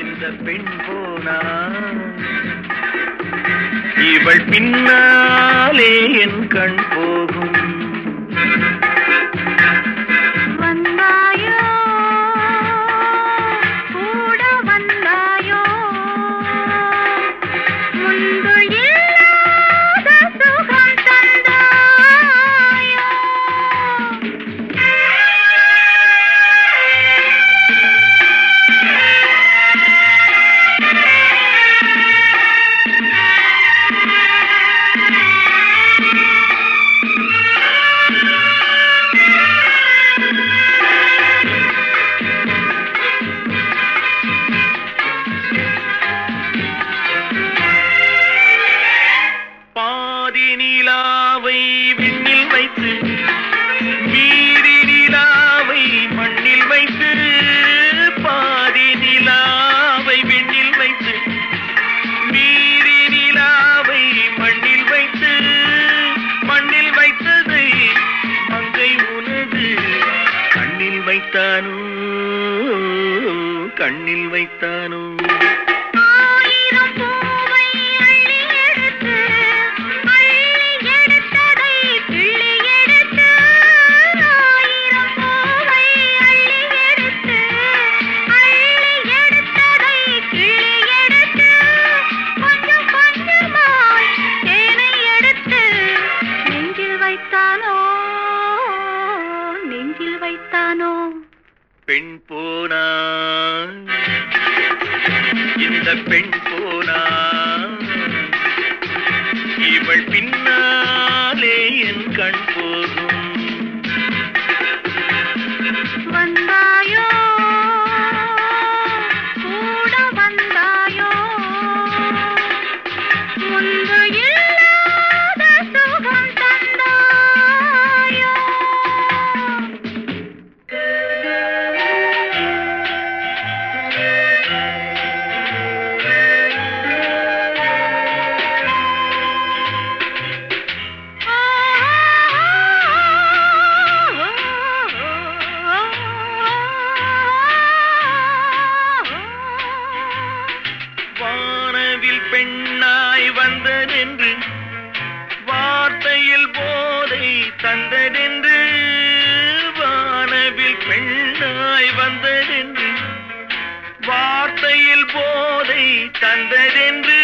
இந்த பெண் போனா இவள் பின்னாலே என் கண் நிலாவை விண்ணில் வைத்து மீதி நிலாவை மண்ணில் வைத்து பாதி நிலாவை விண்ணில் வைத்து மீதி நிலாவை மண்ணில் வைத்து மண்ணில் வைத்ததை மங்கை உனது. கண்ணில் வைத்தானோ? கண்ணில் வைத்தானோ? வைத்தானோ? நெஞ்சில் வைத்தானோ? பெண் போனா? இந்த பெண் போனா? இவள் பின்னாலே பெண்ணாய் வந்ததென்று வார்த்தையில் போதை தந்ததென்று வானவில் பெண்ணாய் வந்ததென்று வார்த்தையில் போதை தந்ததென்று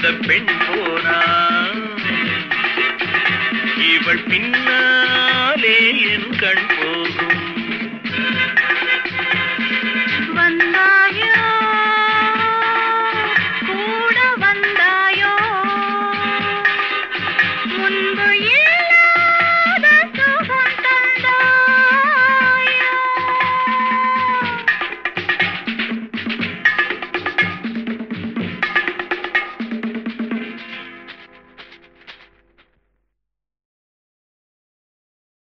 அந்த பெண் போனா இவள் பின்னாலே என் கண் போகும்.